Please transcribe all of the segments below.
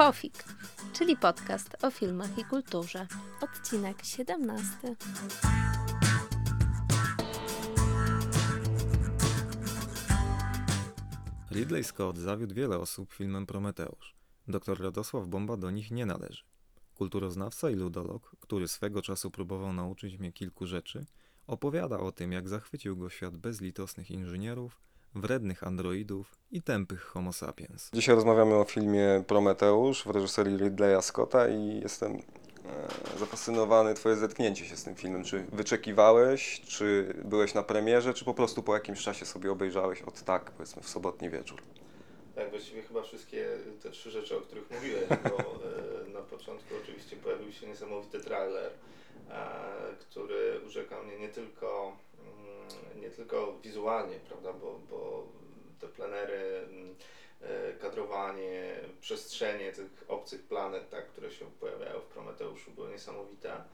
Pofik, czyli podcast o filmach i kulturze. Odcinek 17. Ridley Scott zawiódł wiele osób filmem Prometeusz. Dr Radosław Bomba do nich nie należy. Kulturoznawca i ludolog, który swego czasu próbował nauczyć mnie kilku rzeczy, opowiada o tym, jak zachwycił go świat bezlitosnych inżynierów, wrednych androidów i tępych homo sapiens. Dzisiaj rozmawiamy o filmie Prometeusz w reżyserii Ridleya Scotta i jestem e, zafascynowany Twoje zetknięcie się z tym filmem. Czy wyczekiwałeś, czy byłeś na premierze, czy po prostu po jakimś czasie sobie obejrzałeś od tak, powiedzmy, w sobotni wieczór? Tak, właściwie chyba wszystkie te trzy rzeczy, o których mówiłeś, bo e, na początku oczywiście pojawił się niesamowity trailer, e, który urzeka mnie nie tylko, nie tylko wizualnie, prawda, bo, bo te plenery, mm, e, kadrowanie, przestrzenie tych obcych planet, tak, które się pojawiają w Prometeuszu były niesamowite,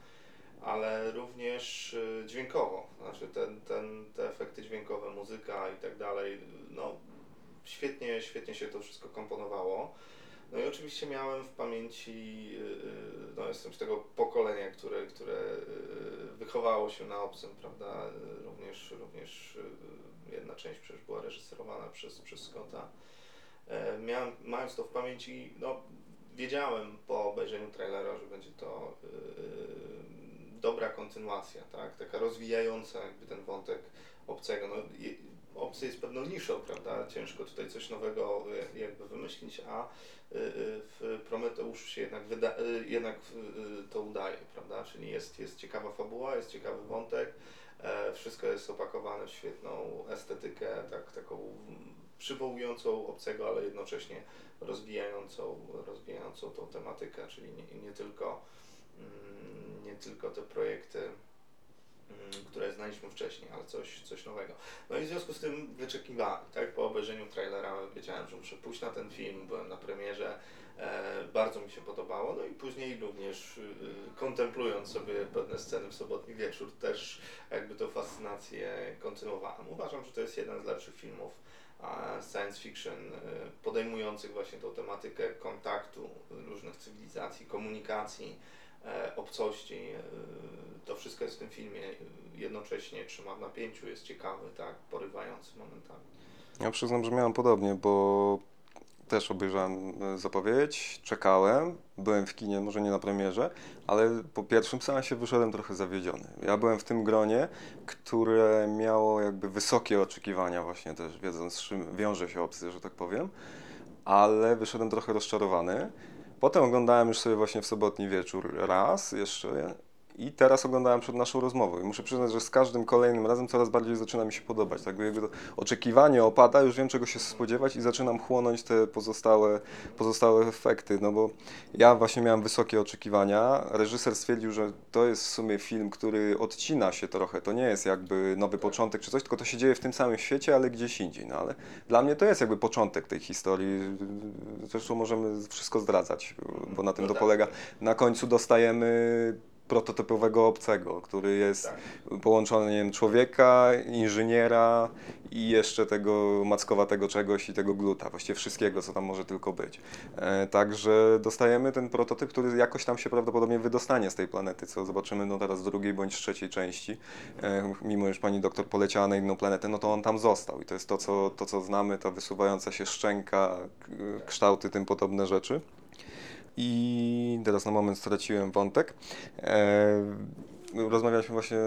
ale również dźwiękowo, znaczy ten, ten, te efekty dźwiękowe, muzyka i tak dalej, no świetnie, świetnie się to wszystko komponowało. No i oczywiście miałem w pamięci, y, y, no jestem z tego pokolenia, które, które y, wychowało się na obcym, prawda, również, również jedna część przecież była reżyserowana przez, przez Scotta. E, miałem, mając to w pamięci, no wiedziałem po obejrzeniu trailera, że będzie to dobra kontynuacja, tak, taka rozwijająca jakby ten wątek obcego. No, obcy jest pewną niszą, prawda? Ciężko tutaj coś nowego e, jakby wymyślić, a e, w Prometeuszu się jednak, wyda, e, jednak to udaje, prawda? Czyli jest, jest ciekawa fabuła, jest ciekawy wątek, wszystko jest opakowane w świetną estetykę, tak, taką przywołującą obcego, ale jednocześnie rozwijającą, rozwijającą tą tematykę, czyli nie, nie tylko mm, nie tylko te projekty które znaliśmy wcześniej, ale coś, coś nowego. No i w związku z tym wyczekiwałem, tak? Po obejrzeniu trailera wiedziałem, że muszę pójść na ten film, byłem na premierze, e, bardzo mi się podobało, no i później również y, kontemplując sobie pewne sceny w sobotni wieczór, też jakby tą fascynację kontynuowałem. Uważam, że to jest jeden z lepszych filmów science fiction y, podejmujących właśnie tą tematykę kontaktu różnych cywilizacji, komunikacji, E, obcości. E, to wszystko jest w tym filmie jednocześnie trzyma w napięciu, jest ciekawy, tak, porywający momentami. Ja przyznam, że miałem podobnie, bo też obejrzałem e, zapowiedź, czekałem, byłem w kinie, może nie na premierze, ale po pierwszym seansie wyszedłem trochę zawiedziony. Ja byłem w tym gronie, które miało jakby wysokie oczekiwania właśnie też, wiedząc z czym wiąże się opcja, że tak powiem, ale wyszedłem trochę rozczarowany. Potem oglądałem już sobie właśnie w sobotni wieczór raz jeszcze i teraz oglądałem przed naszą rozmową i muszę przyznać, że z każdym kolejnym razem coraz bardziej zaczyna mi się podobać. Tak jakby oczekiwanie opada, już wiem czego się spodziewać i zaczynam chłonąć te pozostałe, pozostałe efekty, no bo ja właśnie miałem wysokie oczekiwania. Reżyser stwierdził, że to jest w sumie film, który odcina się trochę. To nie jest jakby nowy początek czy coś, tylko to się dzieje w tym samym świecie, ale gdzieś indziej. No ale dla mnie to jest jakby początek tej historii. Zresztą możemy wszystko zdradzać, bo na tym no to tak. polega. Na końcu dostajemy prototypowego obcego, który jest tak. połączeniem człowieka, inżyniera i jeszcze tego mackowatego czegoś i tego gluta, właściwie wszystkiego, co tam może tylko być. E, także dostajemy ten prototyp, który jakoś tam się prawdopodobnie wydostanie z tej planety, co zobaczymy no teraz w drugiej bądź trzeciej części. E, mimo, że pani doktor poleciała na inną planetę, no to on tam został i to jest to, co, to, co znamy, ta wysuwająca się szczęka, kształty, tym podobne rzeczy. I teraz na moment straciłem wątek. E, rozmawialiśmy właśnie,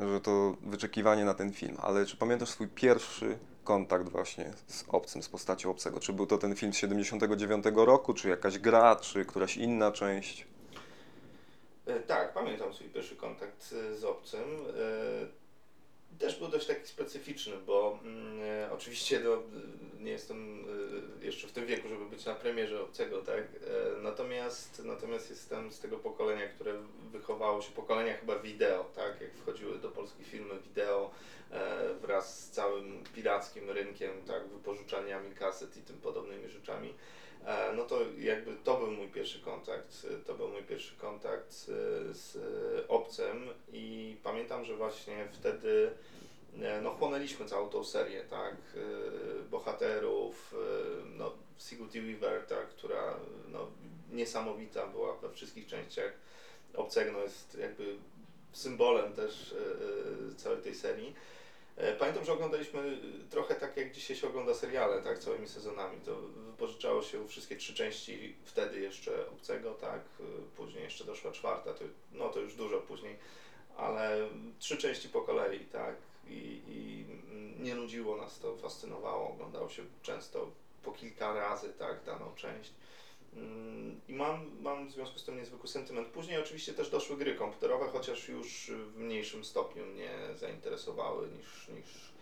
że to wyczekiwanie na ten film, ale czy pamiętasz swój pierwszy kontakt właśnie z obcym, z postacią obcego? Czy był to ten film z 79 roku, czy jakaś gra, czy któraś inna część? E, tak, pamiętam swój pierwszy kontakt z obcym. E, też był dość taki specyficzny, bo mm, oczywiście no, nie jestem e, jeszcze w tym wieku, żeby być na premierze obcego, tak? E, natomiast, natomiast jestem z tego pokolenia, które wychowało się, pokolenia chyba wideo, tak? Jak wchodziły do polskich filmy wideo e, wraz z całym pirackim rynkiem, tak? Wypożyczaniami kaset i tym podobnymi rzeczami. E, no to jakby to był mój pierwszy kontakt, to był mój pierwszy kontakt z, z i pamiętam, że właśnie wtedy no chłonęliśmy całą tą serię, tak, e, bohaterów, e, no Sigourney Weaver, tak, która no, niesamowita była we wszystkich częściach Obcego, jest jakby symbolem też całej tej serii. Pamiętam, że oglądaliśmy trochę tak, jak dzisiaj się ogląda seriale, tak, całymi sezonami. To wypożyczało się wszystkie trzy części wtedy jeszcze Obcego, tak, później jeszcze doszła czwarta, to, no to już dużo później, ale trzy części po kolei, tak, i, i nie nudziło nas to, fascynowało, oglądało się często po kilka razy, tak, daną część. Mm, I mam, mam w związku z tym niezwykły sentyment. Później oczywiście też doszły gry komputerowe, chociaż już w mniejszym stopniu mnie zainteresowały niż, niż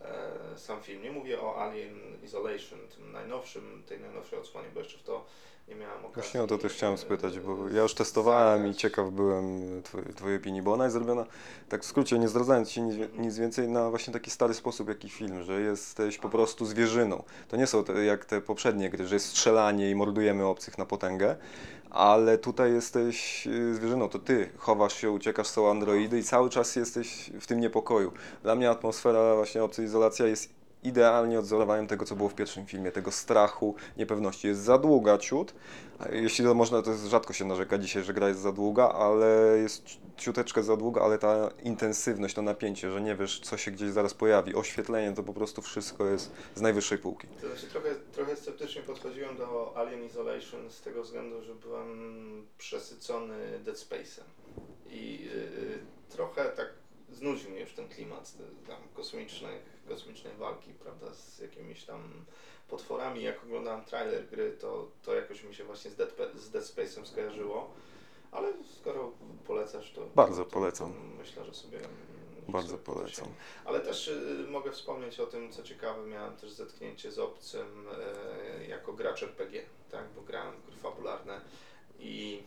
e, sam film. Nie mówię o Alien Isolation, tym najnowszym, tej najnowszej odsłonie, bo jeszcze w to nie miałem okazji. Właśnie o to też chciałem spytać, bo ja już testowałem i ciekaw byłem twojej, twojej opinii, bo ona jest zrobiona, tak w skrócie, nie zdradzając Ci nic, nic, więcej, na właśnie taki stary sposób, jaki film, że jesteś po prostu zwierzyną. To nie są te, jak te poprzednie gry, że jest strzelanie i mordujemy obcych na potęgę, ale tutaj jesteś y, zwierzyną, to Ty chowasz się, uciekasz, są androidy i cały czas jesteś w tym niepokoju. Dla mnie atmosfera właśnie obcej izolacja jest idealnie odzorowaniem tego, co było w pierwszym filmie, tego strachu, niepewności. Jest za długa ciut, jeśli to można, to jest rzadko się narzeka dzisiaj, że gra jest za długa, ale jest ciuteczkę za długa, ale ta intensywność, to napięcie, że nie wiesz, co się gdzieś zaraz pojawi, oświetlenie, to po prostu wszystko jest z najwyższej półki. To znaczy trochę, trochę sceptycznie podchodziłem do Alien Isolation z tego względu, że byłem przesycony Dead Space'em i yy, trochę tak znudził mnie już ten klimat tam kosmicznych, kosmicznej walki, prawda, z jakimiś tam potworami. Jak oglądałem trailer gry, to, to jakoś mi się właśnie z Dead, z Dead Space'em skojarzyło. Ale skoro polecasz, to. Bardzo to, polecam. To myślę, że sobie. Bardzo polecam. Ale też y, mogę wspomnieć o tym, co ciekawe, miałem też zetknięcie z obcym y, jako gracz RPG, tak? Bo grałem w gry fabularne i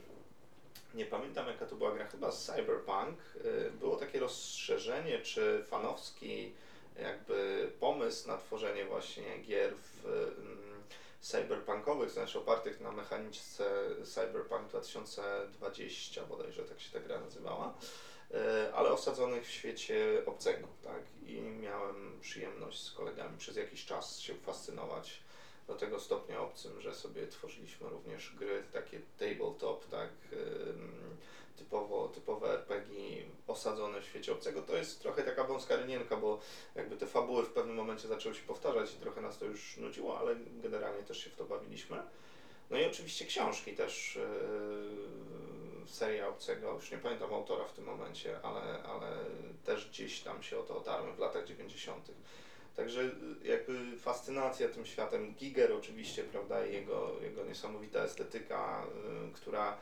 nie pamiętam jaka to była gra, chyba Cyberpunk. Y, było takie rozszerzenie, czy fanowski jakby pomysł na tworzenie właśnie gier w, um, cyberpunkowych, znaczy opartych na mechaniczce Cyberpunk 2020, bodajże tak się ta gra nazywała, y, ale osadzonych w świecie obcego, tak? I miałem przyjemność z kolegami przez jakiś czas się fascynować do tego stopnia obcym, że sobie tworzyliśmy również gry takie tabletop, tak, typowo, typowe RPG osadzone w świecie obcego. To jest trochę taka wąska rynienka, bo jakby te fabuły w pewnym momencie zaczęły się powtarzać i trochę nas to już nudziło, ale generalnie też się w to bawiliśmy. No i oczywiście książki też, yy, seria obcego, już nie pamiętam autora w tym momencie, ale, ale też gdzieś tam się o to otarłem w latach 90. Także y, jakby fascynacja tym światem, Giger oczywiście, prawda, i jego, jego niesamowita estetyka, y, która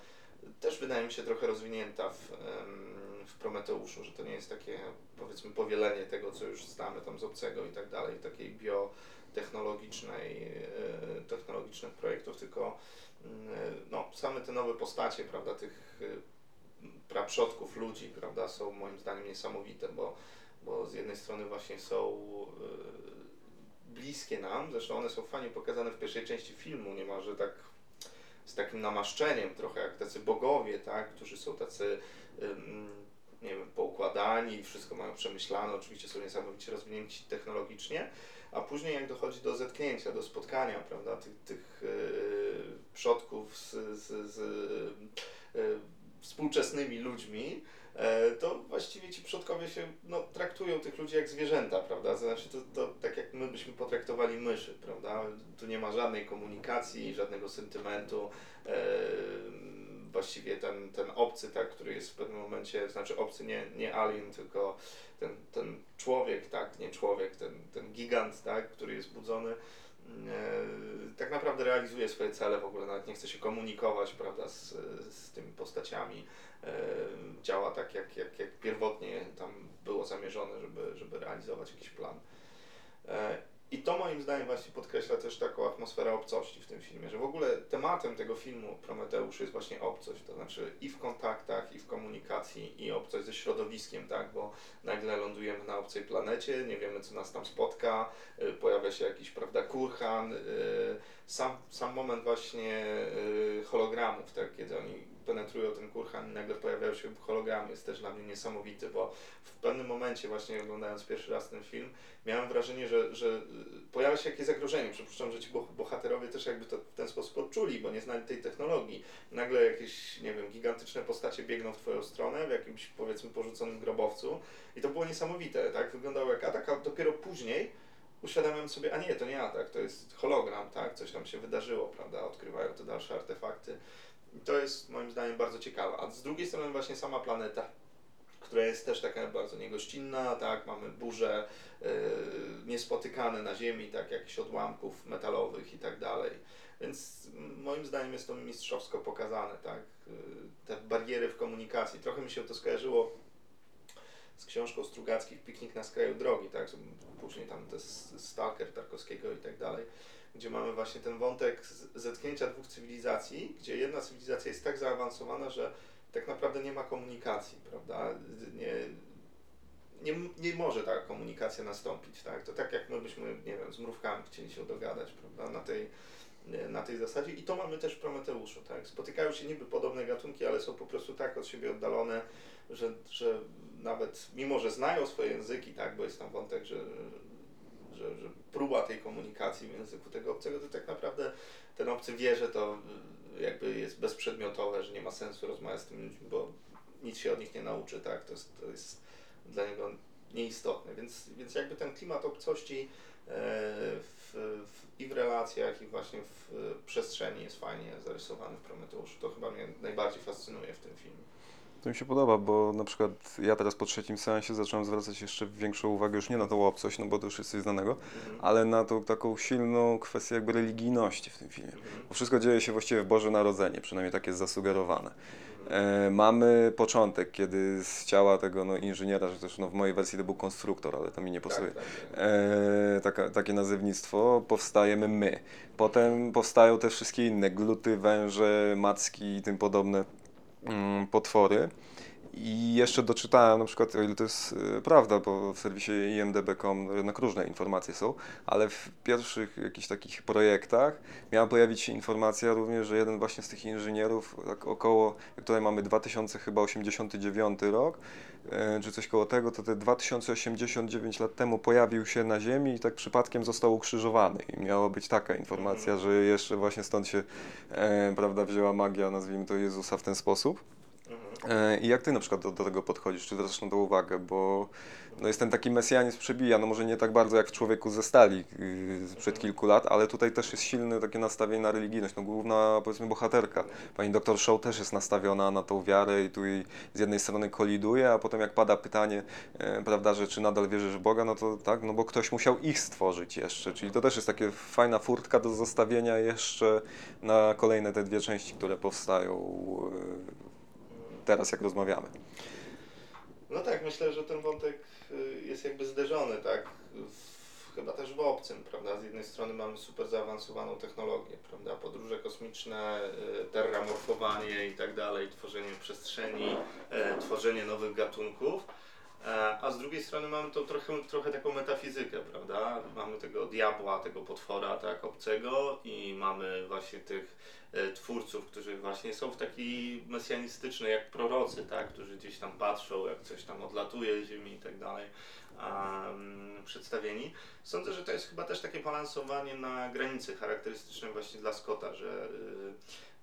też wydaje mi się trochę rozwinięta w, w Prometeuszu, że to nie jest takie powiedzmy powielenie tego, co już znamy tam z obcego i tak dalej, takiej biotechnologicznej, y, technologicznych projektów, tylko no, same te nowe postacie, prawda, tych praprzodków ludzi, prawda, są moim zdaniem niesamowite, bo bo z jednej strony właśnie są y, bliskie nam, zresztą one są fajnie pokazane w pierwszej części filmu, niemalże tak z takim namaszczeniem, trochę jak tacy bogowie, tak, którzy są tacy nie wiem, poukładani, wszystko mają przemyślane, oczywiście są niesamowicie rozwinięci technologicznie, a później jak dochodzi do zetknięcia, do spotkania, prawda, tych, tych yy, przodków z, z, z yy, współczesnymi ludźmi, to właściwie ci przodkowie się no, traktują tych ludzi jak zwierzęta, prawda? Znaczy to, to tak jak my byśmy potraktowali myszy, prawda? Tu nie ma żadnej komunikacji, żadnego sentymentu. E, właściwie ten, ten obcy, tak, który jest w pewnym momencie, znaczy obcy nie, nie alien, tylko ten, ten człowiek, tak, nie człowiek, ten, ten gigant, tak, który jest budzony, e, tak naprawdę realizuje swoje cele, w ogóle nawet nie chce się komunikować, prawda, z, z tymi postaciami działa tak, jak, jak, jak pierwotnie tam było zamierzone, żeby, żeby realizować jakiś plan. E, I to moim zdaniem właśnie podkreśla też taką atmosferę obcości w tym filmie, że w ogóle tematem tego filmu Prometeusz jest właśnie obcość, to znaczy i w kontaktach, i w komunikacji, i obcość ze środowiskiem, tak, bo nagle lądujemy na obcej planecie, nie wiemy co nas tam spotka, e, pojawia się jakiś, prawda, kurhan, e, sam, sam moment właśnie hologramów, tak, kiedy oni penetrują ten kurhan i nagle pojawiają się hologramy jest też dla mnie niesamowity, bo w pewnym momencie właśnie oglądając pierwszy raz ten film miałem wrażenie, że, że y, pojawia się jakieś zagrożenie. Przypuszczam, że ci bohaterowie też jakby to w ten sposób odczuli, bo nie znali tej technologii. Nagle jakieś, nie wiem, gigantyczne postacie biegną w twoją stronę w jakimś powiedzmy porzuconym grobowcu i to było niesamowite, tak? Wyglądało jak atak, a dopiero później uświadamiam sobie, a nie, to nie atak, to jest hologram, tak? Coś tam się wydarzyło, prawda? Odkrywają te dalsze artefakty. I to jest moim zdaniem bardzo ciekawe. A z drugiej strony właśnie sama planeta, która jest też taka bardzo niegościnna, tak? Mamy burze yy, niespotykane na Ziemi, tak? Jakichś odłamków metalowych i tak dalej. Więc moim zdaniem jest to mistrzowsko pokazane, tak? Yy, te bariery w komunikacji. Trochę mi się to skojarzyło z książką Strugackich Piknik na skraju drogi, tak? Później tam jest Stalker Tarkowskiego i tak dalej, gdzie mamy właśnie ten wątek zetknięcia dwóch cywilizacji, gdzie jedna cywilizacja jest tak zaawansowana, że tak naprawdę nie ma komunikacji, prawda? Nie, nie, nie może ta komunikacja nastąpić, tak? To tak jak my byśmy, nie wiem, z mrówkami chcieli się dogadać, prawda? Na tej, na tej zasadzie. I to mamy też w Prometeuszu, tak? Spotykają się niby podobne gatunki, ale są po prostu tak od siebie oddalone, że, że nawet mimo, że znają swoje języki, tak, bo jest tam wątek, że, że, że próba tej komunikacji w języku tego obcego, to tak naprawdę ten obcy wie, że to jakby jest bezprzedmiotowe, że nie ma sensu rozmawiać z tymi ludźmi, bo nic się od nich nie nauczy, tak, to jest, to jest dla niego nieistotne, więc, więc jakby ten klimat obcości e, w, w, i w relacjach, i właśnie w przestrzeni jest fajnie zarysowany w Prometeuszu. To chyba mnie najbardziej fascynuje w tym filmie. To mi się podoba, bo na przykład ja teraz po trzecim seansie zacząłem zwracać jeszcze większą uwagę już nie na tą obcość, no bo to już jest coś znanego, mhm. ale na tą taką silną kwestię jakby religijności w tym filmie. Bo wszystko dzieje się właściwie w Boże Narodzenie, przynajmniej tak jest zasugerowane. E, mamy początek, kiedy z ciała tego no, inżyniera, że też no, w mojej wersji to był konstruktor, ale to mi nie pasuje, tak, tak. E, taka, takie nazewnictwo, powstajemy my. Potem powstają te wszystkie inne gluty, węże, macki i tym podobne potwory. I jeszcze doczytałem, na przykład, o ile to jest e, prawda, bo w serwisie imdb.com jednak różne informacje są, ale w pierwszych jakichś takich projektach miała pojawić się informacja również, że jeden właśnie z tych inżynierów, tak około, tutaj mamy 2089 rok, czy coś koło tego, to te 2089 lat temu pojawił się na Ziemi i tak przypadkiem został ukrzyżowany. I miała być taka informacja, że jeszcze właśnie stąd się, e, prawda, wzięła magia, nazwijmy to Jezusa w ten sposób. E, I jak ty na przykład do, do tego podchodzisz, czy zwracasz na to uwagę, bo no jest ten taki mesjanizm przebija, no może nie tak bardzo jak w Człowieku ze stali yy, sprzed kilku lat, ale tutaj też jest silne takie nastawienie na religijność, no główna powiedzmy bohaterka, pani doktor Show też jest nastawiona na tą wiarę i tu jej z jednej strony koliduje, a potem jak pada pytanie, e, prawda, że czy nadal wierzysz w Boga, no to tak, no bo ktoś musiał ich stworzyć jeszcze, czyli to też jest takie fajna furtka do zostawienia jeszcze na kolejne te dwie części, które powstają teraz, jak rozmawiamy. No tak, myślę, że ten wątek y, jest jakby zderzony, tak? W, chyba też w obcym, prawda? Z jednej strony mamy super zaawansowaną technologię, prawda? Podróże kosmiczne, y, terramorfowanie i tak dalej, tworzenie przestrzeni, e, tworzenie nowych gatunków. E, a z drugiej strony mamy to trochę, trochę taką metafizykę, prawda? Mamy tego diabła, tego potwora, tak, obcego i mamy właśnie tych twórców, którzy właśnie są w taki mesjanistyczny, jak prorocy, tak, którzy gdzieś tam patrzą, jak coś tam odlatuje z ziemi i tak dalej, przedstawieni. Sądzę, że to jest chyba też takie balansowanie na granicy charakterystyczne właśnie dla Scotta, że y,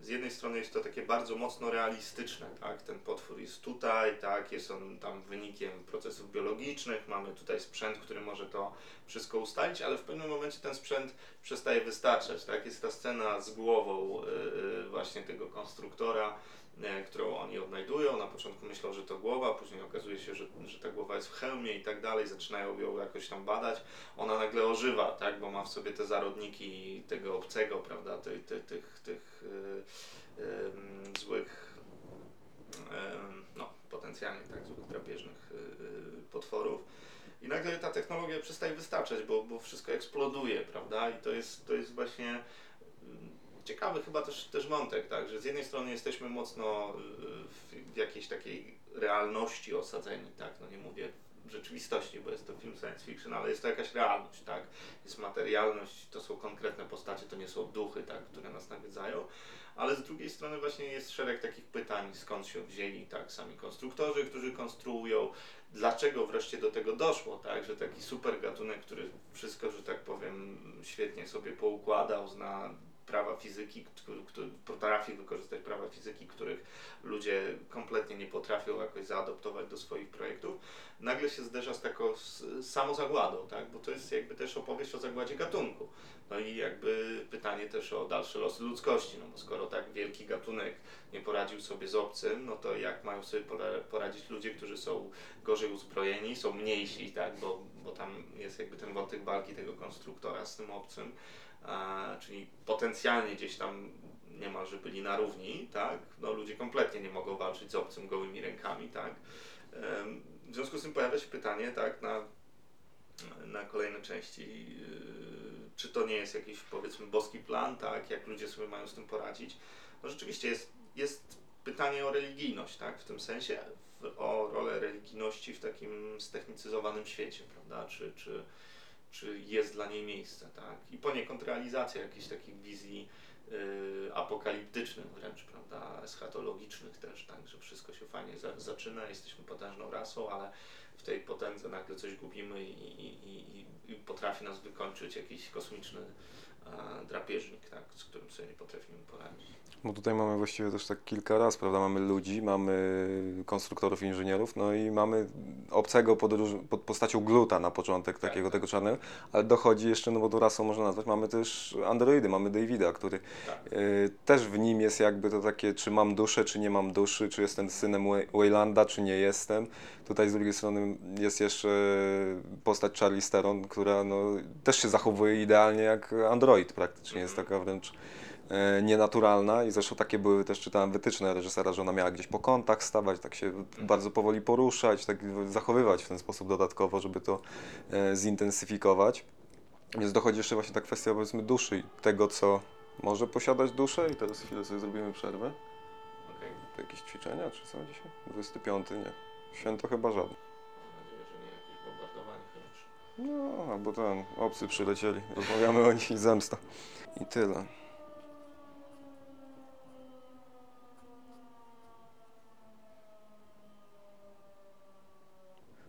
z jednej strony jest to takie bardzo mocno realistyczne, tak, ten potwór jest tutaj, tak, jest on tam wynikiem procesów biologicznych, mamy tutaj sprzęt, który może to wszystko ustalić, ale w pewnym momencie ten sprzęt przestaje wystarczać, tak, jest ta scena z głową y, y, właśnie tego konstruktora, którą oni odnajdują. Na początku myślą, że to głowa, później okazuje się, że, że ta głowa jest w hełmie i tak dalej, zaczynają ją jakoś tam badać. Ona nagle ożywa, tak, bo ma w sobie te zarodniki tego obcego, prawda, tych, tych, tych, tych yy, yy, złych, yy, no, potencjalnie tak, złych drapieżnych potworów. I nagle ta technologia przestaje wystarczać, bo, bo wszystko eksploduje, prawda? I to jest, to jest właśnie ciekawy chyba też, też wątek, tak, że z jednej strony jesteśmy mocno y, w, jakiejś takiej realności osadzeni, tak, no nie mówię rzeczywistości, bo jest to film science fiction, ale jest to jakaś realność, tak? Jest materialność, to są konkretne postacie, to nie są duchy, tak, które nas nawiedzają, ale z drugiej strony właśnie jest szereg takich pytań, skąd się wzięli, tak, sami konstruktorzy, którzy konstruują, dlaczego wreszcie do tego doszło, tak, że taki super gatunek, który wszystko, że tak powiem, świetnie sobie poukładał, zna prawa fizyki, który potrafi wykorzystać prawa fizyki, których ludzie kompletnie nie potrafią jakoś zaadoptować do swoich projektów, nagle się zderza z taką samozagładą, tak? bo to jest jakby też opowieść o zagładzie gatunku. No i jakby pytanie też o dalsze losy ludzkości, no bo skoro tak wielki gatunek nie poradził sobie z obcym, no to jak mają sobie poradzić ludzie, którzy są gorzej uzbrojeni, są mniejsi, tak? bo, bo tam jest jakby ten wątek walki tego konstruktora z tym obcym, czyli potencjalnie gdzieś tam niemalże byli na równi, tak? No ludzie kompletnie nie mogą walczyć z obcym gołymi rękami, tak? W związku z tym pojawia się pytanie, tak, na, na kolejne części, yy, czy to nie jest jakiś powiedzmy boski plan, tak, jak ludzie sobie mają z tym poradzić. No rzeczywiście jest, jest pytanie o religijność, tak, w tym sensie, o rolę religijności w takim ztechnicyzowanym świecie, prawda, czy, czy, czy jest dla niej miejsce, tak? I poniekąd realizacja jakichś takich wizji y, apokaliptycznych wręcz, prawda, eschatologicznych też, tak, że wszystko się fajnie za, zaczyna, jesteśmy potężną rasą, ale w tej potędze nagle coś gubimy i, i, i, i potrafi nas wykończyć jakiś kosmiczny drapieżnik, tak, z którym sobie nie potrafimy poradzić. Bo tutaj mamy właściwie też tak kilka raz, prawda? Mamy ludzi, mamy konstruktorów, inżynierów, no i mamy obcego pod, pod postacią gluta na początek tak, takiego tak. tego czarnego, ale dochodzi jeszcze, no bo to rasą można nazwać, mamy też androidy, mamy Davida, który tak. y, też w nim jest jakby to takie, czy mam duszę, czy nie mam duszy, czy jestem synem Waylanda, czy nie jestem. Tutaj z drugiej strony jest jeszcze postać Charlie Steron, która no, też się zachowuje idealnie jak android praktycznie, jest mhm. taka wręcz E, nienaturalna i zresztą takie były też, czytałem wytyczne reżysera, że ona miała gdzieś po kątach stawać, tak się bardzo powoli poruszać, tak zachowywać w ten sposób dodatkowo, żeby to e, zintensyfikować. Więc dochodzi jeszcze właśnie ta kwestia powiedzmy duszy i tego, co może posiadać duszę i teraz chwilę sobie zrobimy przerwę. Okay. Jakieś ćwiczenia czy co dzisiaj? 25, nie. Święto chyba żadne. No, albo ten, obcy przylecieli, rozmawiamy o nich i zemsta. I tyle.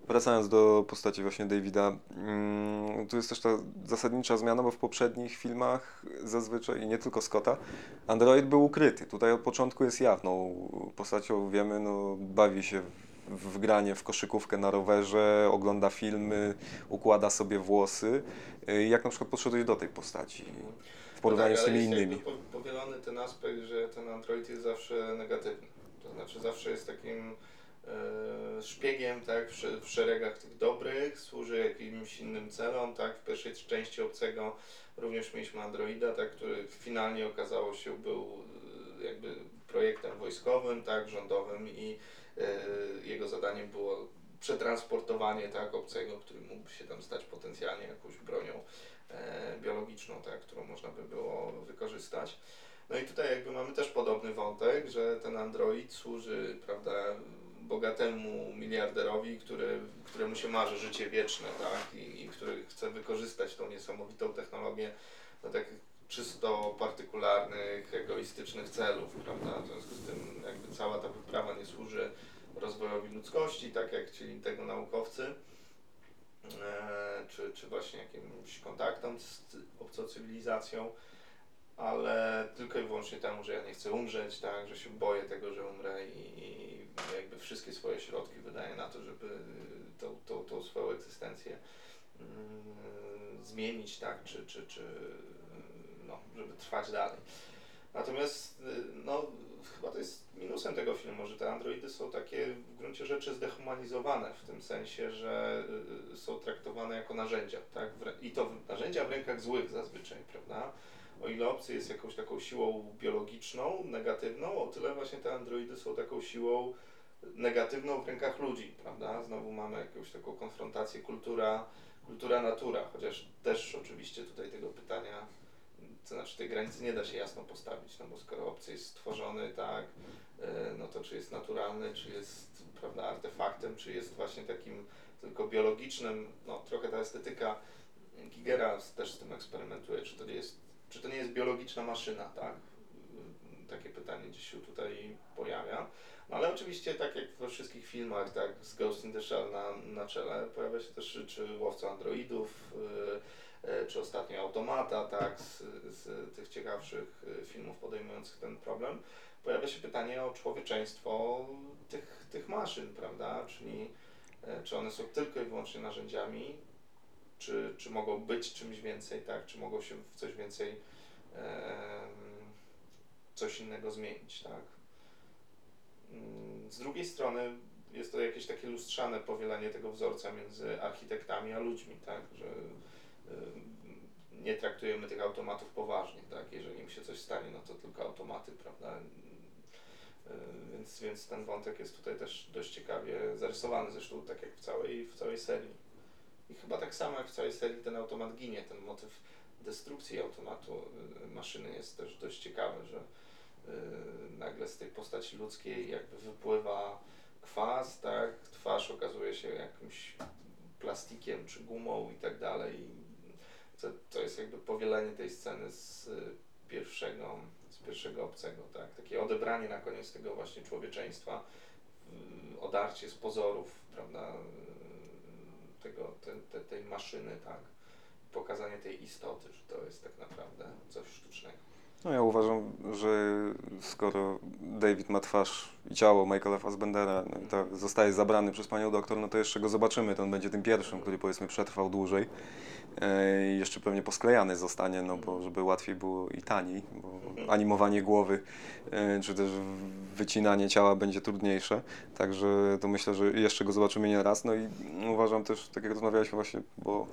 Wracając do postaci właśnie Davida, mm, tu jest też ta zasadnicza zmiana, bo w poprzednich filmach zazwyczaj, i nie tylko Scotta, Android był ukryty. Tutaj od początku jest jawną postacią, wiemy, no, bawi się w granie w koszykówkę na rowerze, ogląda filmy, układa sobie włosy. Jak na przykład podszedłeś do tej postaci w porównaniu no tak, z tymi innymi? Powielony ten aspekt, że ten Android jest zawsze negatywny. To znaczy zawsze jest takim E, szpiegiem, tak, w, w szeregach tych dobrych, służy jakimś innym celom, tak, w pierwszej części obcego również mieliśmy Androida, tak, który finalnie okazało się był e, jakby projektem wojskowym, tak, rządowym i jego zadaniem było przetransportowanie tak, obcego, który mógłby się tam stać potencjalnie jakąś bronią e, biologiczną, tak, którą można by było wykorzystać. No i tutaj jakby mamy też podobny wątek, że ten android służy, prawda, bogatemu miliarderowi, który, któremu się marzy życie wieczne, tak? I, i który chce wykorzystać tą niesamowitą technologię do takich czysto partykularnych, egoistycznych celów, prawda? W związku z tym jakby cała ta wyprawa nie służy rozwojowi ludzkości, tak jak chcieli tego naukowcy, e, czy, czy właśnie jakimś kontaktom z obcą cywilizacją ale tylko i wyłącznie temu, że ja nie chcę umrzeć, tak, że się boję tego, że umrę i, jakby wszystkie swoje środki wydaję na to, żeby tą, tą, tą swoją egzystencję mm, zmienić, tak, czy, czy, czy no, żeby trwać dalej. Natomiast no, chyba to jest minusem tego filmu, że te androidy są takie w gruncie rzeczy zdehumanizowane w tym sensie, że y, są traktowane jako narzędzia, tak? I to narzędzia w rękach złych zazwyczaj, prawda? o ile obcy jest jakąś taką siłą biologiczną, negatywną, o tyle właśnie te androidy są taką siłą negatywną w rękach ludzi, prawda? Znowu mamy jakąś taką konfrontację kultura, kultura, natura, chociaż też oczywiście tutaj tego pytania, to znaczy tej granicy nie da się jasno postawić, no bo skoro obcy jest stworzony, tak, e, no to czy jest naturalny, czy jest, prawda, artefaktem, czy jest właśnie takim tylko biologicznym, no trochę ta estetyka Gigera też z tym eksperymentuje, czy to jest, czy to nie jest biologiczna maszyna, tak? Takie pytanie gdzieś się tutaj pojawia. No ale oczywiście, tak jak we wszystkich filmach, tak, z Ghost in the Shell na, na czele, pojawia się też czy Łowca Androidów, yy, czy ostatnio Automata, tak, z, z tych ciekawszych y, filmów podejmujących ten problem. Pojawia się pytanie o człowieczeństwo tych, tych maszyn, prawda, czyli yy, czy one są tylko i wyłącznie narzędziami, czy, czy mogą być czymś więcej, tak, czy mogą się w coś więcej, coś innego zmienić, tak. Mm, z drugiej strony jest to jakieś takie lustrzane powielanie tego wzorca między architektami a ludźmi, tak, że nie traktujemy tych automatów poważnie, tak, jeżeli im się coś stanie, no to tylko automaty, prawda, y, więc, więc ten wątek jest tutaj też dość ciekawie zarysowany, zresztą tak jak w całej, w całej serii. I chyba tak samo jak w całej serii ten automat ginie, ten motyw destrukcji automatu, y, maszyny jest też dość ciekawy, że Y, nagle z tej postaci ludzkiej jakby wypływa kwas, tak, twarz okazuje się jakimś plastikiem czy gumą i tak dalej. To, to jest jakby powielenie tej sceny z pierwszego, z pierwszego obcego, tak, takie odebranie na koniec tego właśnie człowieczeństwa, y, odarcie z pozorów, prawda, y, tego, te, te, tej maszyny, tak, pokazanie tej istoty, że to jest tak naprawdę coś sztucznego. No ja uważam, że skoro David ma twarz i ciało Michaela Fassbendera no i zostaje zabrany przez panią doktor, no to jeszcze go zobaczymy. To on będzie tym pierwszym, który powiedzmy przetrwał dłużej. E, I jeszcze pewnie posklejany zostanie, no bo żeby łatwiej było i taniej, bo animowanie głowy e, czy też wycinanie ciała będzie trudniejsze. Także to myślę, że jeszcze go zobaczymy nie raz. No i uważam też, tak jak rozmawialiśmy właśnie, bo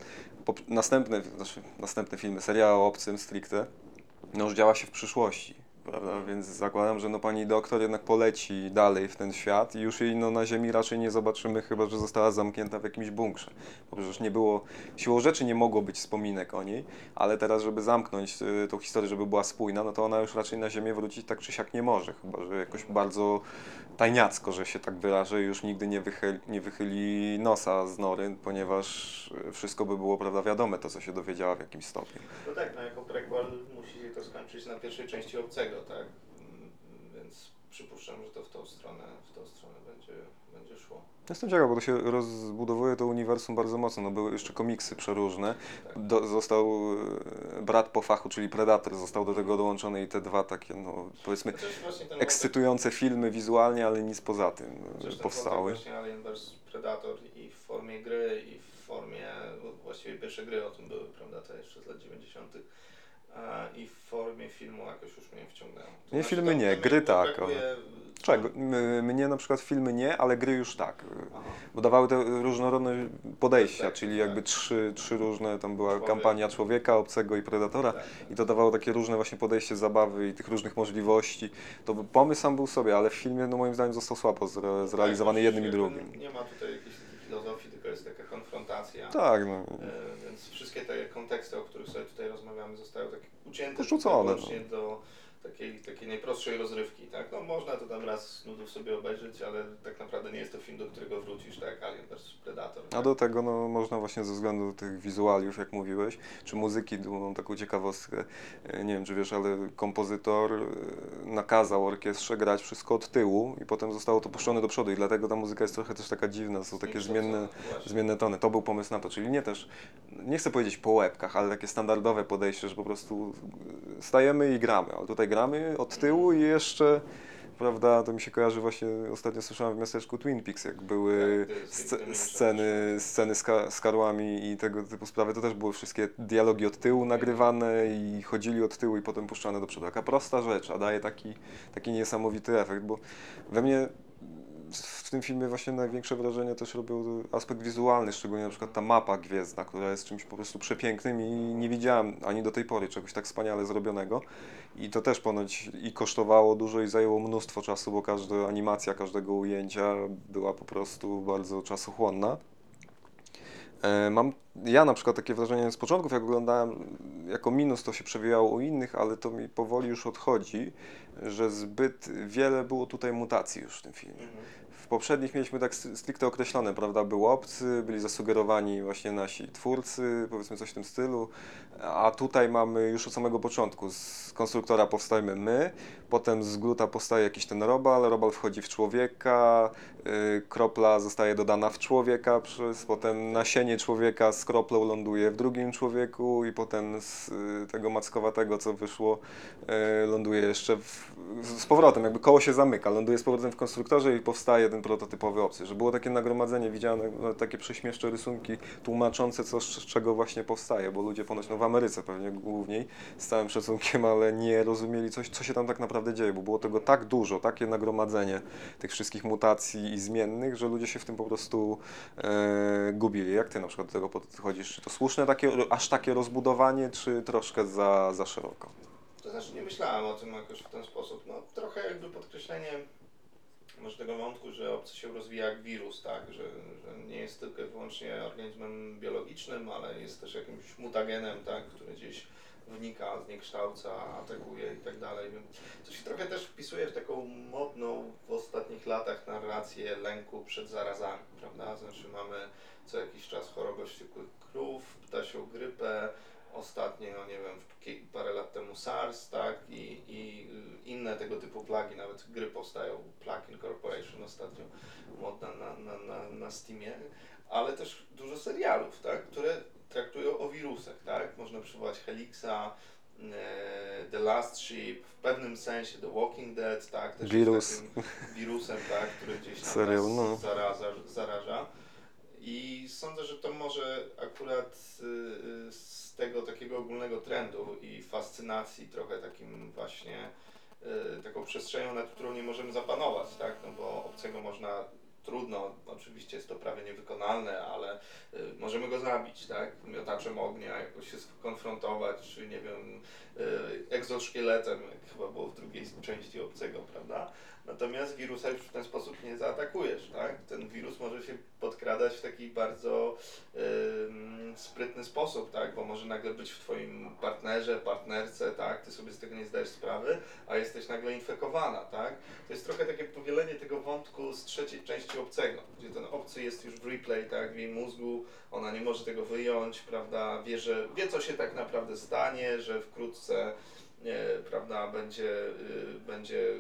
następne, znaczy następne filmy, seria o obcym stricte, no już działa się w przyszłości, prawda? Więc zakładam, że no pani doktor jednak poleci dalej w ten świat i już jej no, na Ziemi raczej nie zobaczymy, chyba że została zamknięta w jakimś bunkrze. Bo przecież nie było, siłą rzeczy nie mogło być wspominek o niej, ale teraz, żeby zamknąć y, tą historię, żeby była spójna, no to ona już raczej na Ziemię wrócić tak czy siak nie może, chyba że jakoś bardzo tajniacko, że się tak wyrażę, już nigdy nie wychyli, nie wychyli nosa z nory, ponieważ wszystko by było, prawda, wiadome, to co się dowiedziała w jakimś stopniu. No tak, no jako prequel musi to skończyć na pierwszej części Obcego, tak? Więc przypuszczam, że to w tą stronę, w tą stronę będzie, będzie szło. Jestem ciekaw, bo to się rozbudowuje to uniwersum bardzo mocno. No, były jeszcze komiksy przeróżne. Tak. Do, został e, brat po fachu, czyli Predator, został do tego dołączony i te dwa takie, no, powiedzmy, ekscytujące filmy wizualnie, ale nic poza tym Chociaż powstały. Właśnie Alien vs Predator i w formie gry, i w formie, właściwie pierwsze gry o tym były, prawda, to jeszcze z lat 90 i w formie filmu jakoś już mnie wciągnęło. To nie, znaczy, filmy nie, gry tak. Czego? Mnie na przykład filmy nie, ale gry już tak. Aha. Bo dawały te różnorodne podejścia, tak, czyli tak. jakby trzy, trzy różne, tam była Człowiek. kampania człowieka, obcego i predatora tak, i to dawało takie różne właśnie podejście zabawy i tych różnych możliwości. To pomysł sam był sobie, ale w filmie no moim zdaniem został słabo zre, zrealizowany jednym i drugim. Nie ma tutaj filozofii, tylko jest taka konfrontacja. Tak, no. E, więc wszystkie te konteksty, o których sobie tutaj rozmawiamy, zostały tak ucięte Porzucone, no. do takiej, takiej najprostszej rozrywki, tak? No można to tam raz nudów sobie obejrzeć, ale tak naprawdę nie jest to film, do którego wrócisz, tak? Alien vs Predator. Tak? A do tego no, można właśnie ze względu tych wizualiów, jak mówiłeś, czy muzyki, mam taką ciekawostkę, e, nie wiem czy wiesz, ale kompozytor e, nakazał orkiestrze grać wszystko od tyłu i potem zostało to puszczone do przodu i dlatego ta muzyka jest trochę też taka dziwna, są takie zmienne, zmienne tony. To był pomysł na to, czyli nie też, nie chcę powiedzieć po łebkach, ale takie standardowe podejście, że po prostu stajemy i gramy, ale tutaj gramy od tyłu i jeszcze prawda, to mi się kojarzy właśnie, ostatnio słyszałem w miasteczku Twin Peaks, jak były tak, sceny, sceny z, ka z karłami i tego typu sprawy, to też były wszystkie dialogi od tyłu nagrywane i chodzili od tyłu i potem puszczane do przodu. Taka prosta rzecz, a daje taki, taki niesamowity efekt, bo we mnie w tym filmie właśnie największe wrażenie też robił aspekt wizualny, szczególnie na przykład ta mapa gwiezdna, która jest czymś po prostu przepięknym i nie widziałem ani do tej pory czegoś tak wspaniale zrobionego. I to też ponoć i kosztowało dużo i zajęło mnóstwo czasu, bo każda animacja każdego ujęcia była po prostu bardzo czasochłonna. E, mam ja na przykład takie wrażenie z początków, jak oglądałem, jako minus to się przewijało u innych, ale to mi powoli już odchodzi, że zbyt wiele było tutaj mutacji już w tym filmie. W poprzednich mieliśmy tak st- stricte określone, prawda, były obcy, byli zasugerowani właśnie nasi twórcy, powiedzmy coś w tym stylu, a tutaj mamy już od samego początku, z konstruktora powstajemy my, potem z gluta powstaje jakiś ten robal, robal wchodzi w człowieka, y, kropla zostaje dodana w człowieka, przez, potem nasienie człowieka z kroplą ląduje w drugim człowieku i potem z y, tego mackowatego, co wyszło, y, ląduje jeszcze w, z powrotem, jakby koło się zamyka, ląduje z powrotem w konstruktorze i powstaje ten prototypowy obcy, że było takie nagromadzenie, widziane no, takie prześmieszcze rysunki tłumaczące, co, z czego właśnie powstaje, bo ludzie ponoć, no w Ameryce pewnie główniej, z całym szacunkiem, ale nie rozumieli coś, co się tam tak naprawdę dzieje, bo było tego tak dużo, takie nagromadzenie tych wszystkich mutacji i zmiennych, że ludzie się w tym po prostu e, gubili. Jak ty na przykład do tego podchodzisz? Czy to słuszne takie, aż takie rozbudowanie, czy troszkę za, za szeroko? To znaczy nie myślałem o tym jakoś w ten sposób. No trochę jakby podkreślenie może tego wątku, że obcy się rozwija jak wirus, tak? Że, że nie jest tylko i wyłącznie organizmem biologicznym, ale jest też jakimś mutagenem, tak? Który gdzieś wnika, zniekształca, atakuje i tak dalej. To się trochę też wpisuje w taką modną w ostatnich latach narrację lęku przed zarazami, prawda? Znaczy mamy co jakiś czas chorobę wściekłych krów, ptasią grypę, ostatnio, no nie wiem, parę lat temu SARS, tak, i, i inne tego typu plagi, nawet gry powstają, Plug Incorporation ostatnio modna na, na, na, na Steamie, ale też dużo serialów, tak, które traktują o wirusach, tak, można przywołać Helixa, e, The Last Ship, w pewnym sensie The Walking Dead, tak, też Wirus. jest takim wirusem, tak, który gdzieś tam Serial, no. zaraza, zaraża. I sądzę, że to może akurat y, y, z tego takiego ogólnego trendu i fascynacji trochę takim właśnie y, taką przestrzenią, nad którą nie możemy zapanować, tak? No bo obcego można trudno, oczywiście jest to prawie niewykonalne, ale możemy go zabić, tak? Miotaczem ognia, jakoś się skonfrontować, czy nie wiem, egzoszkieletem, jak chyba było w drugiej części obcego, prawda? Natomiast wirusa już w ten sposób nie zaatakujesz, tak? Ten wirus może się podkradać w taki bardzo ym, sprytny sposób, tak? Bo może nagle być w twoim partnerze, partnerce, tak? Ty sobie z tego nie zdajesz sprawy, a jesteś nagle infekowana, tak? To jest trochę takie powielenie tego wątku z trzeciej części obcego, gdzie ten obcy jest już w replay, tak? W jej mózgu, ona nie może tego wyjąć, prawda? Wie, że wie co się tak naprawdę stanie, że wkrótce e, prawda, będzie, y, będzie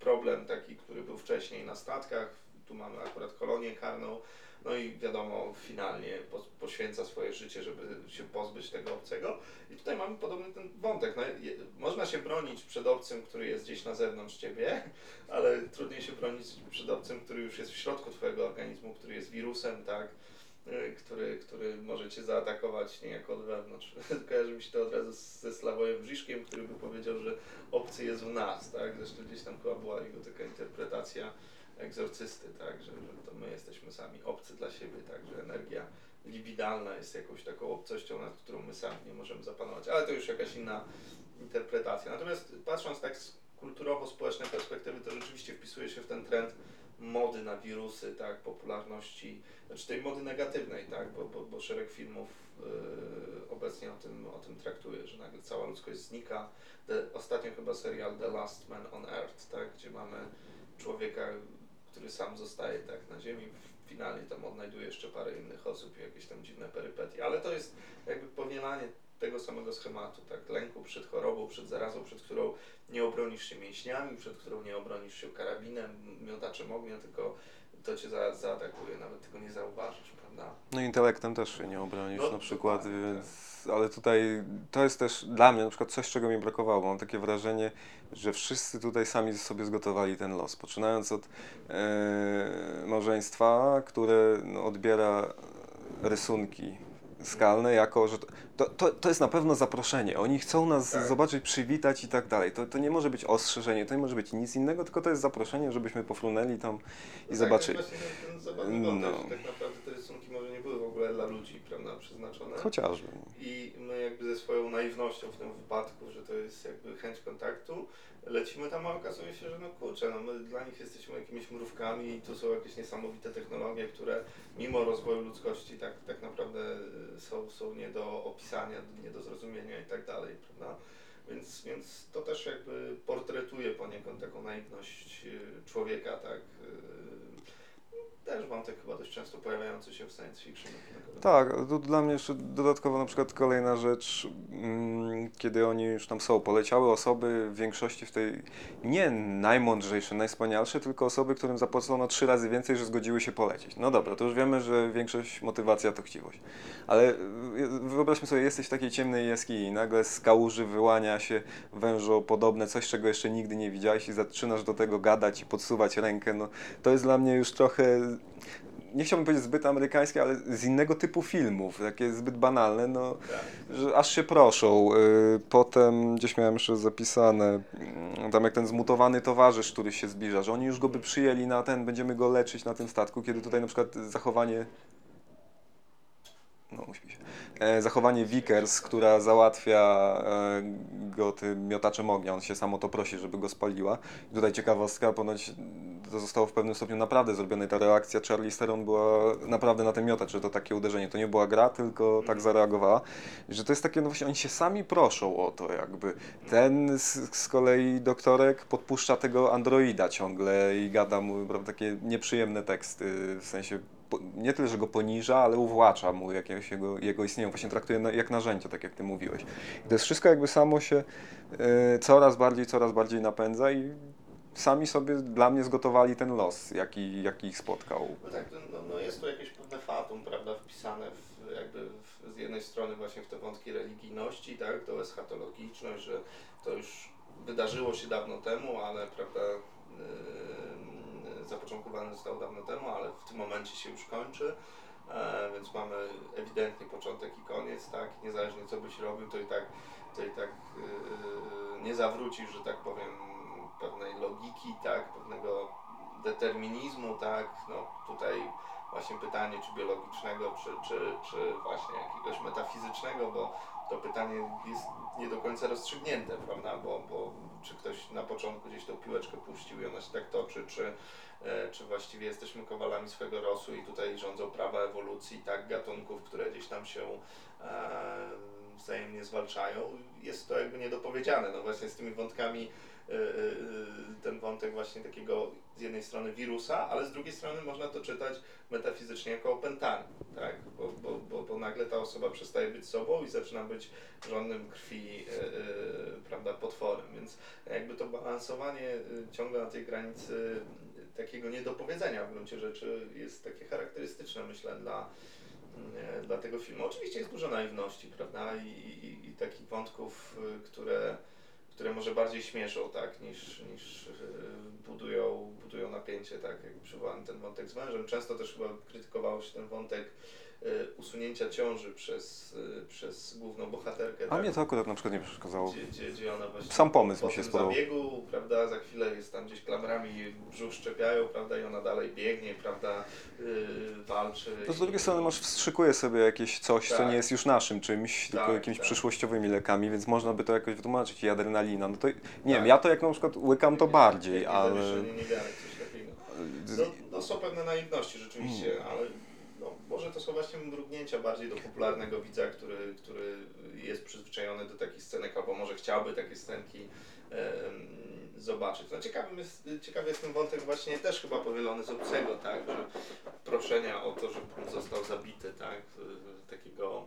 problem taki, który był wcześniej na statkach. Tu mamy akurat kolonię karną. No i wiadomo, finalnie poświęca swoje życie, żeby się pozbyć tego obcego. I tutaj mamy podobny ten wątek. No, je, można się bronić przed obcym, który jest gdzieś na zewnątrz ciebie, ale trudniej się bronić przed obcym, który już jest w środku twojego organizmu, który jest wirusem, tak? Y, który, który może cię zaatakować niejako od wewnątrz. Kojarzy mi się to od razu ze Sławojem Brziszkiem, który by powiedział, że obcy jest w nas, tak? Zresztą gdzieś tam chyba była jego taka interpretacja egzorcysty, tak? Że, że to my jesteśmy sami obcy dla siebie, tak? Że energia libidalna jest jakąś taką obcością, nad którą my sami nie możemy zapanować. Ale to już jakaś inna interpretacja. Natomiast patrząc tak z kulturowo-społecznej perspektywy, to rzeczywiście wpisuje się w ten trend mody na wirusy, tak, popularności, znaczy tej mody negatywnej, tak, bo, bo, bo szereg filmów yy, obecnie o tym, o tym traktuje, że nagle cała ludzkość znika. The, ostatnio chyba serial The Last Man on Earth, tak, gdzie mamy człowieka, który sam zostaje tak na ziemi, finalnie tam odnajduje jeszcze parę innych osób i jakieś tam dziwne perypetie, ale to jest jakby powielanie tego samego schematu, tak, lęku przed chorobą, przed zarazą, przed którą nie obronisz się mięśniami, przed którą nie obronisz się karabinem, miotaczem ognia, tylko to cię za, zaatakuje, nawet tego nie zauważysz, prawda? No intelektem też się nie obronisz No, na przykład, dokładnie, więc, ale tutaj to jest też dla mnie na przykład coś, czego mi brakowało. Mam takie wrażenie, że wszyscy tutaj sami sobie zgotowali ten los. Poczynając od e, małżeństwa, które no, odbiera rysunki skalne jako, że to, to, to, jest na pewno zaproszenie. Oni chcą nas Tak. zobaczyć, przywitać i tak dalej. To, to nie może być ostrzeżenie, to nie może być nic innego, tylko to jest zaproszenie, żebyśmy pofrunęli tam i No zobaczyli. Tak, to jest właśnie ten, ten zabawny wątek, No. tak naprawdę rysunki może nie były w ogóle dla ludzi, prawda, przeznaczone. Chociażby. I my jakby ze swoją naiwnością w tym wypadku, że to jest jakby chęć kontaktu, lecimy tam, a okazuje się, że no kurczę, no my dla nich jesteśmy jakimiś mrówkami i tu są jakieś niesamowite technologie, które mimo rozwoju ludzkości tak, tak naprawdę y, są, są nie do opisania, nie do zrozumienia i tak dalej, prawda? Więc, więc to też jakby portretuje poniekąd taką naiwność y, człowieka, tak? Też wątek chyba dość często pojawiający się w science fiction. Tak, to dla mnie jeszcze dodatkowo na przykład kolejna rzecz, mm, kiedy oni już tam są, poleciały osoby w większości w tej, nie najmądrzejsze, najwspanialsze, tylko osoby, którym zapłacono trzy razy więcej, że zgodziły się polecieć. No dobra, to już wiemy, że większość motywacja to chciwość. Ale y, wyobraźmy sobie, jesteś w takiej ciemnej jaskini i nagle z kałuży wyłania się wężopodobne coś, czego jeszcze nigdy nie widziałeś i zaczynasz do tego gadać i podsuwać rękę, no to jest dla mnie już trochę nie chciałbym powiedzieć zbyt amerykańskie, ale z innego typu filmów, takie zbyt banalne, no, że aż się proszą. Y, Potem gdzieś miałem jeszcze zapisane, mm, tam jak ten zmutowany towarzysz, który się zbliża, że oni już go by przyjęli na ten, będziemy go leczyć na tym statku, kiedy tutaj na przykład zachowanie no, uśpi się. E, zachowanie Vickers, która załatwia e, go tym miotaczem ognia, on się sam o to prosi, żeby go spaliła. I tutaj ciekawostka, ponoć to zostało w pewnym stopniu naprawdę zrobione. Ta reakcja Charlie Theron była naprawdę na ten miotacz, że to takie uderzenie. To nie była gra, tylko tak zareagowała. I że to jest takie, no właśnie, oni się sami proszą o to, jakby. Ten z, z kolei doktorek podpuszcza tego androida ciągle i gada mu prawda, takie nieprzyjemne teksty, w sensie nie tyle, że go poniża, ale uwłacza mu jakiegoś jego, jego istnienia. Właśnie traktuje na, jak narzędzie, tak jak ty mówiłeś. I to jest wszystko jakby samo się e, coraz bardziej, coraz bardziej napędza i sami sobie dla mnie zgotowali ten los, jaki, jaki ich spotkał. No tak, no, no jest to jakieś pewne fatum, prawda, wpisane w, jakby w, z jednej strony właśnie w te wątki religijności, tak, to eschatologiczność, że to już wydarzyło się dawno temu, ale prawda, yy, zapoczątkowane zostało dawno temu, ale w tym momencie się już kończy. E, więc mamy ewidentnie początek i koniec, tak? Niezależnie co byś robił, to i tak, to i tak yy, nie zawrócisz, że tak powiem, pewnej logiki, tak? Pewnego determinizmu, tak? No tutaj właśnie pytanie, czy biologicznego, czy, czy, czy właśnie jakiegoś metafizycznego, bo to pytanie jest nie do końca rozstrzygnięte, prawda? Bo, bo czy ktoś na początku gdzieś tą piłeczkę puścił i ona się tak toczy, czy, e, czy właściwie jesteśmy kowalami swego losu i tutaj rządzą prawa ewolucji, tak, gatunków, które gdzieś tam się e, wzajemnie zwalczają. Jest to jakby niedopowiedziane, no właśnie z tymi wątkami y, y, y, ten wątek właśnie takiego z jednej strony wirusa, ale z drugiej strony można to czytać metafizycznie jako opętanie, tak? Bo, bo, bo, bo nagle ta osoba przestaje być sobą i zaczyna być żądnym krwi, prawda, potworem, więc jakby to balansowanie ciągle na tej granicy takiego niedopowiedzenia w gruncie rzeczy jest takie charakterystyczne, myślę, dla, dla tego filmu. Oczywiście jest dużo naiwności, prawda, i, i, i takich wątków, y, które które może bardziej śmieszą, tak, niż, niż yy, budują, budują napięcie, tak, jak ten wątek z mężem. Często też chyba krytykowało się ten wątek usunięcia ciąży przez, yy, przez główną bohaterkę. A tak, mnie to akurat na przykład nie przeszkadzało. gdzie, gdzie, gdzie ona właśnie Sam pomysł po mi się spodobał. zabiegu, prawda, za chwilę jest tam gdzieś klamrami brzuch szczepiają, prawda, i ona dalej biegnie, prawda, yy, walczy. To z drugiej strony masz wstrzykuje sobie jakieś coś, co Tak. nie jest już naszym czymś, tylko Tak, jakimiś tak. przyszłościowymi lekami, więc można by to jakoś wytłumaczyć i adrenalina. No to nie wiem, Tak. ja to jak na przykład łykam to bardziej, ale zawieszenie niewiary, coś takiego. No, no są pewne naiwności rzeczywiście, Mm. ale no, może to są właśnie mrugnięcia bardziej do popularnego widza, który, który jest przyzwyczajony do takich scenek, albo może chciałby takie scenki em, zobaczyć. No ciekawym jest, ciekawy jest ten wątek właśnie też chyba powielony z obcego, tak, że proszenia o to, żeby został zabity, tak, takiego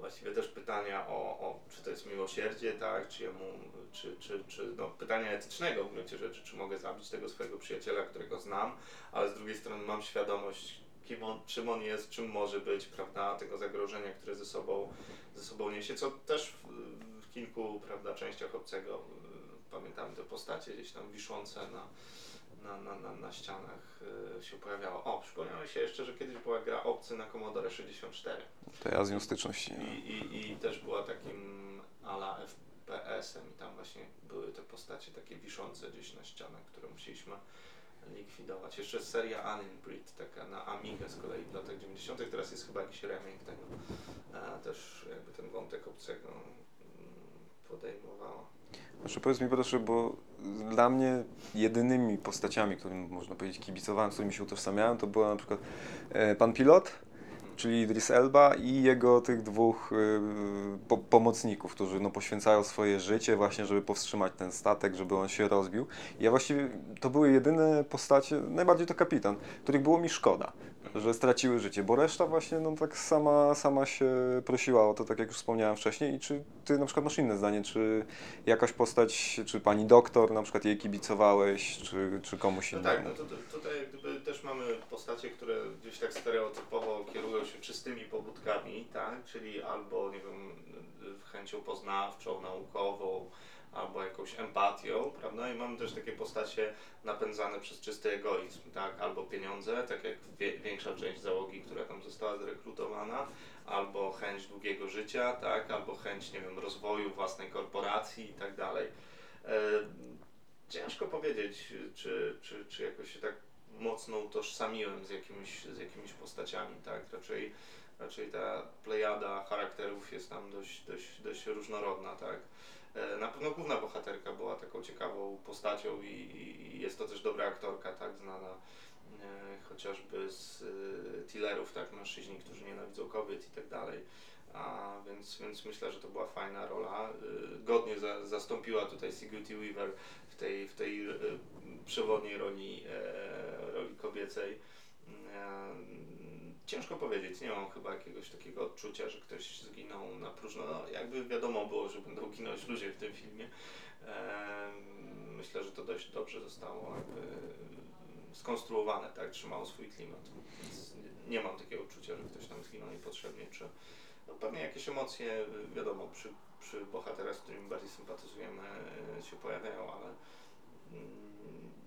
właściwie też pytania o, o czy to jest miłosierdzie, tak, czy jemu, czy, czy, czy no, pytania etycznego w gruncie rzeczy, czy mogę zabić tego swojego przyjaciela, którego znam, ale z drugiej strony mam świadomość, kim on, czym on jest, czym może być, prawda, tego zagrożenia, które ze sobą, ze sobą niesie, co też w, w kilku, prawda, częściach obcego y, pamiętamy te postacie gdzieś tam wiszące na, na, na, na, na ścianach y, się pojawiało. O, przypomniało mi się jeszcze, że kiedyś była gra Obcy na Commodore 64. to ja z nią styczności. nie. I, i, I też była takim ala FPS-em i tam właśnie były te postacie takie wiszące gdzieś na ścianach, które musieliśmy likwidować. Jeszcze seria Breed, taka na Amiga z kolei w latach 90. Teraz jest chyba jakiś remake tego. A też jakby ten wątek obcego mm, podejmowała. Znaczy powiedz mi proszę, bo dla mnie jedynymi postaciami, którym można powiedzieć kibicowałem, z którymi się utożsamiałem, to była na przykład e, pan pilot, czyli Idris Elba i jego tych dwóch y, po, pomocników, którzy no, poświęcają swoje życie właśnie, żeby powstrzymać ten statek, żeby on się rozbił. I ja właściwie, to były jedyne postacie, najbardziej to kapitan, których było mi szkoda, że straciły życie, bo reszta właśnie no, tak sama, sama się prosiła o to, tak jak już wspomniałem wcześniej. I czy ty na przykład masz inne zdanie, czy jakaś postać, czy pani doktor na przykład jej kibicowałeś, czy, czy komuś No innemu? tak, no to, to, tutaj też mamy postacie, które gdzieś tak stereotypowo kierują się czystymi pobudkami, tak? Czyli albo, nie wiem, chęcią poznawczą, naukową, albo jakąś empatią, prawda? I mamy też takie postacie napędzane przez czysty egoizm, tak? Albo pieniądze, tak jak wie, większa część załogi, która tam została zrekrutowana, albo chęć długiego życia, tak? Albo chęć, nie wiem, rozwoju własnej korporacji i tak dalej. E, Ciężko powiedzieć, czy, czy, czy jakoś się tak mocno utożsamiłem z jakimiś, z jakimiś postaciami, tak? Raczej, raczej ta plejada charakterów jest tam dość, dość, dość różnorodna, tak? E, Na pewno główna bohaterka była taką ciekawą postacią i, i jest to też dobra aktorka, tak? Znana e, chociażby z e, Tillerów, tak? Mężczyźni, którzy nienawidzą kobiet i tak dalej. A, więc, więc myślę, że to była fajna rola. E, Godnie za, zastąpiła tutaj Sigourney Weaver w tej, w tej e, przewodniej roli, e, roli kobiecej. E, Ciężko powiedzieć, nie mam chyba jakiegoś takiego odczucia, że ktoś zginął na próżno. No, jakby wiadomo było, że będą ginąć ludzie w tym filmie. E, Myślę, że to dość dobrze zostało jakby skonstruowane, tak, trzymało swój klimat. Więc nie mam takiego odczucia, że ktoś tam zginął niepotrzebnie, czy no, pewnie jakieś emocje, wiadomo, przy, przy bohaterach, z którymi bardziej sympatyzujemy, e, się pojawiają, ale mm,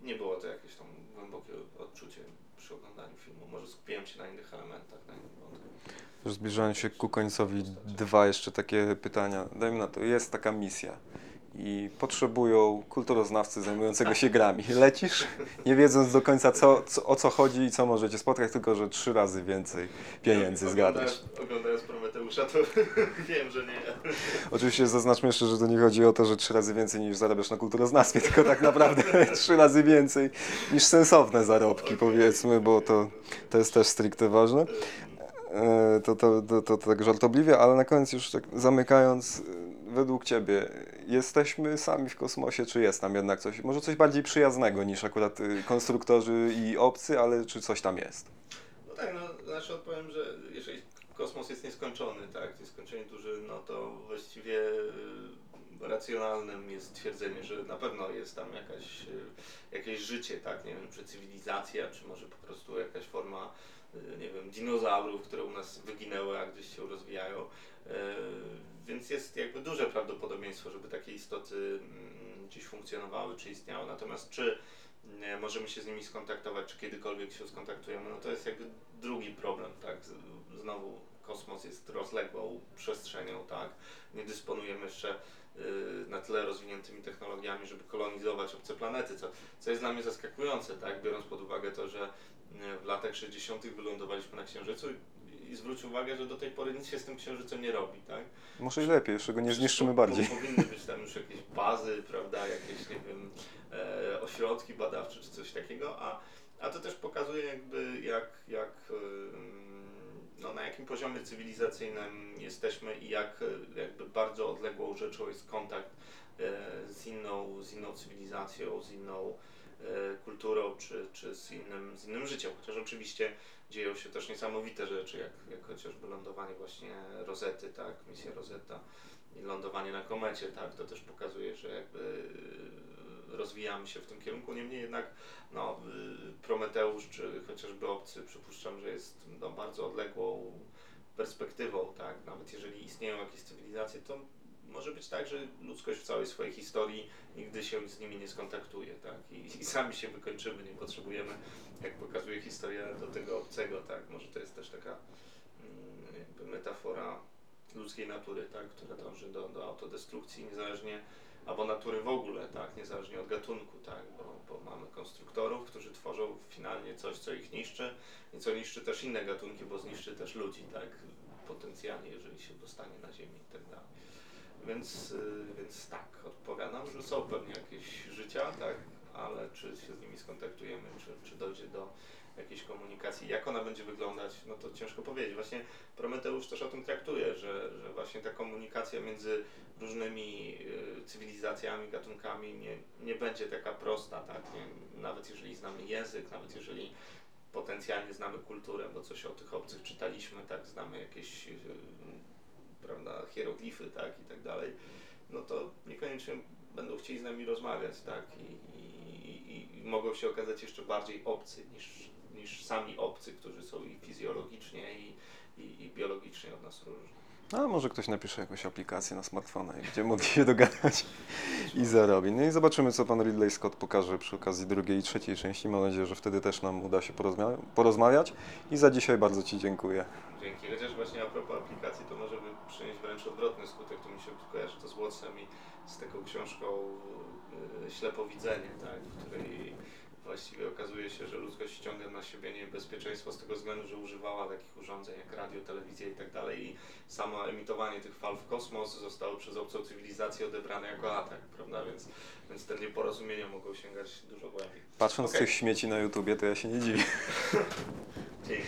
nie było to jakieś tam głębokie odczucie przy oglądaniu filmu. Może skupiłem się na innych elementach, na innych wątkach. Już zbliżając się ku końcowi, dwa jeszcze takie pytania. Dajmy na to, jest taka misja i potrzebują kulturoznawcy zajmującego się grami. Lecisz, nie wiedząc do końca co, co, o co chodzi i co możecie spotkać, tylko że trzy razy więcej pieniędzy zgadasz. Oglądając, oglądając Prometeusza, to wiem, że nie. Oczywiście zaznaczmy jeszcze, że to nie chodzi o to, że trzy razy więcej niż zarabiasz na kulturoznawstwie, tylko tak naprawdę trzy razy więcej niż sensowne zarobki, powiedzmy, bo to, to jest też stricte ważne. E, To, to, to, to, to tak żartobliwie, ale na koniec już tak zamykając, według Ciebie jesteśmy sami w kosmosie, czy jest tam jednak coś, może coś bardziej przyjaznego niż akurat y, konstruktorzy i obcy, ale czy coś tam jest? No tak, no znaczy odpowiem, że jeżeli kosmos jest nieskończony, tak, nieskończenie duży, no to właściwie y, racjonalnym jest stwierdzenie, że na pewno jest tam jakaś, y, jakieś życie, tak, nie wiem, czy cywilizacja, czy może po prostu jakaś forma, nie wiem, dinozaurów, które u nas wyginęły, a gdzieś się rozwijają. Więc jest jakby duże prawdopodobieństwo, żeby takie istoty mm, gdzieś funkcjonowały, czy istniały. Natomiast czy możemy się z nimi skontaktować, czy kiedykolwiek się skontaktujemy, no to jest jakby drugi problem, tak? Znowu kosmos jest rozległą przestrzenią, tak? Nie dysponujemy jeszcze y, na tyle rozwiniętymi technologiami, żeby kolonizować obce planety, co, co jest dla mnie zaskakujące, tak? Biorąc pod uwagę to, że y, w latach 60. wylądowaliśmy na Księżycu i, zwróć uwagę, że do tej pory nic się z tym Księżycem nie robi, tak? Może i lepiej, jeszcze go nie zniszczymy po- bardziej. po- Powinny być tam już jakieś bazy, prawda, jakieś, nie wiem, e, ośrodki badawcze czy coś takiego, a, a to też pokazuje jakby jak, jak no, na jakim poziomie cywilizacyjnym jesteśmy i jak e, jakby bardzo odległą rzeczą jest kontakt e, z inną, z inną cywilizacją, z inną kulturą czy, czy z, innym, z innym życiem. Chociaż oczywiście dzieją się też niesamowite rzeczy, jak, jak chociażby lądowanie właśnie Rozety, tak, misja Rosetta i lądowanie na komecie, tak, to też pokazuje, że jakby y, rozwijamy się w tym kierunku. Niemniej jednak no, y, Prometeusz czy chociażby Obcy przypuszczam, że jest no, bardzo odległą perspektywą, tak, nawet jeżeli istnieją jakieś cywilizacje, to może być tak, że ludzkość w całej swojej historii nigdy się z nimi nie skontaktuje, tak, i, i sami się wykończymy, nie potrzebujemy, jak pokazuje historia, do tego obcego, tak, może to jest też taka mm, jakby metafora ludzkiej natury, tak, która dąży do, do autodestrukcji, niezależnie albo natury w ogóle, tak, niezależnie od gatunku, tak, bo, bo mamy konstruktorów, którzy tworzą finalnie coś, co ich niszczy i co niszczy też inne gatunki, bo zniszczy też ludzi, tak, potencjalnie, jeżeli się dostanie na ziemię i tak dalej. Więc, y, więc tak, odpowiadam, że są pewnie jakieś życia, tak, ale czy się z nimi skontaktujemy, czy, czy dojdzie do jakiejś komunikacji, jak ona będzie wyglądać, no to ciężko powiedzieć. Właśnie Prometeusz też o tym traktuje, że, że właśnie ta komunikacja między różnymi y, cywilizacjami, gatunkami nie, nie będzie taka prosta, tak? Nie, nawet jeżeli znamy język, nawet jeżeli potencjalnie znamy kulturę, bo coś o tych obcych czytaliśmy, tak, znamy jakieś y, hieroglify, tak, i tak dalej, no to niekoniecznie będą chcieli z nami rozmawiać, tak, i, i, i, mogą się okazać jeszcze bardziej obcy niż, niż sami obcy, którzy są i fizjologicznie, i, i, i biologicznie od nas różni. A może ktoś napisze jakąś aplikację na smartfona i będzie mógł się dogadać i zarobi. No i zobaczymy, co pan Ridley Scott pokaże przy okazji drugiej i trzeciej części. Mam nadzieję, że wtedy też nam uda się porozmawiać. I za dzisiaj bardzo Ci dziękuję. Dzięki. Chociaż właśnie a propos aplikacji, to może by przynieść wręcz odwrotny skutek. To mi się kojarzy to z Watsonem i z taką książką y, Ślepowidzenie, tak, w której właściwie okazuje się, że ludzkość ściąga na siebie niebezpieczeństwo z tego względu, że używała takich urządzeń jak radio, telewizja i tak dalej i samo emitowanie tych fal w kosmos zostało przez obcą cywilizację odebrane jako atak, prawda, więc, więc te nieporozumienia mogą sięgać dużo głębiej. Patrząc Okej. tych śmieci na YouTubie, to ja się nie dziwię. Dzięki.